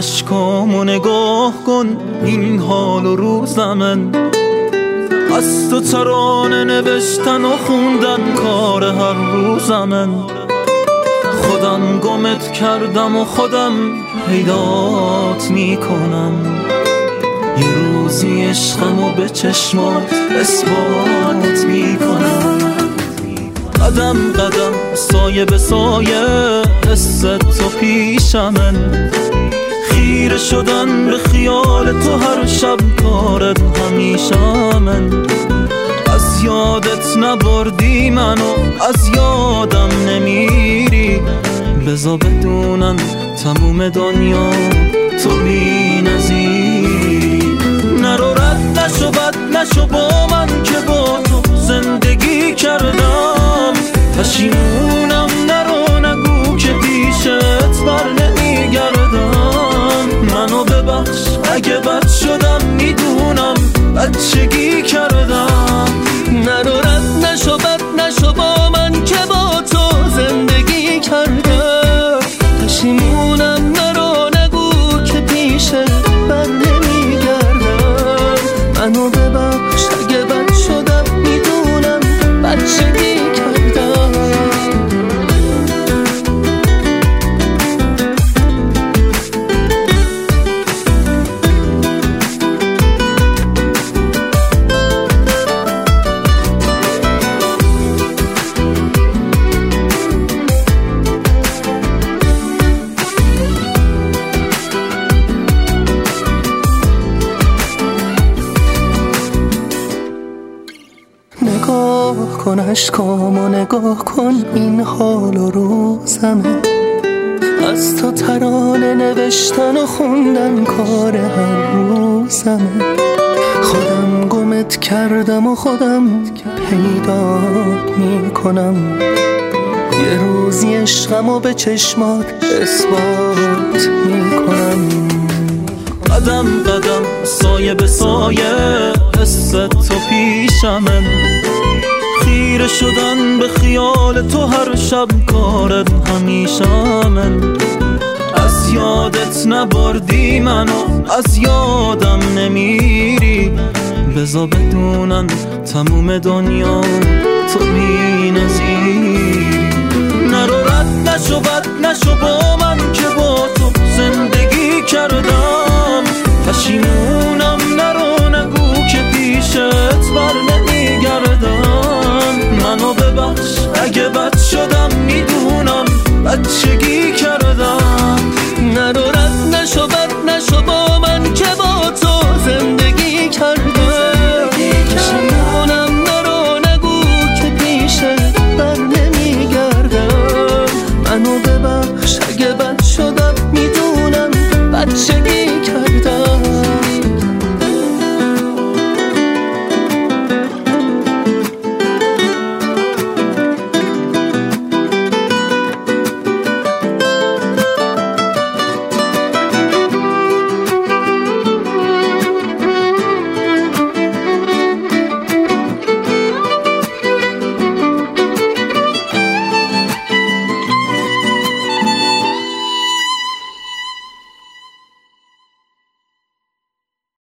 اشکامو نگاه کن این حال و روز من. از تو ترانه نوشتن و خوندن کار هر روز من. خودم گمت کردم و خودم پیدات می‌کنم. یه روزی عشقم و به چشمات اثبات می‌کنم. قدم قدم سایه به سایه حس تو پیشمن خیره شدن به خیال تو هر شب کارت همیشه من از یادت نبردی منو از یادم نمیری. بزا بدونم تموم دنیا تو بی نزیری نرو رد نشو بد نشو اگه بد شدم می‌دونم بچگی کردم. نرو رد نشو بد نشو کن اشکامو نگاه کن. این حال و روزمه. از تو ترانه نوشتن و خوندن کار هر روزمه خودم گمت کردم و خودم پیدا می‌کنم. یه روزی عشقم و به چشمات اثبات می‌کنم. قدم قدم سایه به سایه حس تو پیشمن خیره شدن به خیال تو هر شب کارت همیشه من. از یادت نبردی منو از یادم نمیری. بزا بدونم تموم دنیا تو بی نظیری نرو رد نشو بد نشو غمت شدم می‌دونم بچگی کردم. ندارد نشو بد نشو با من که با تو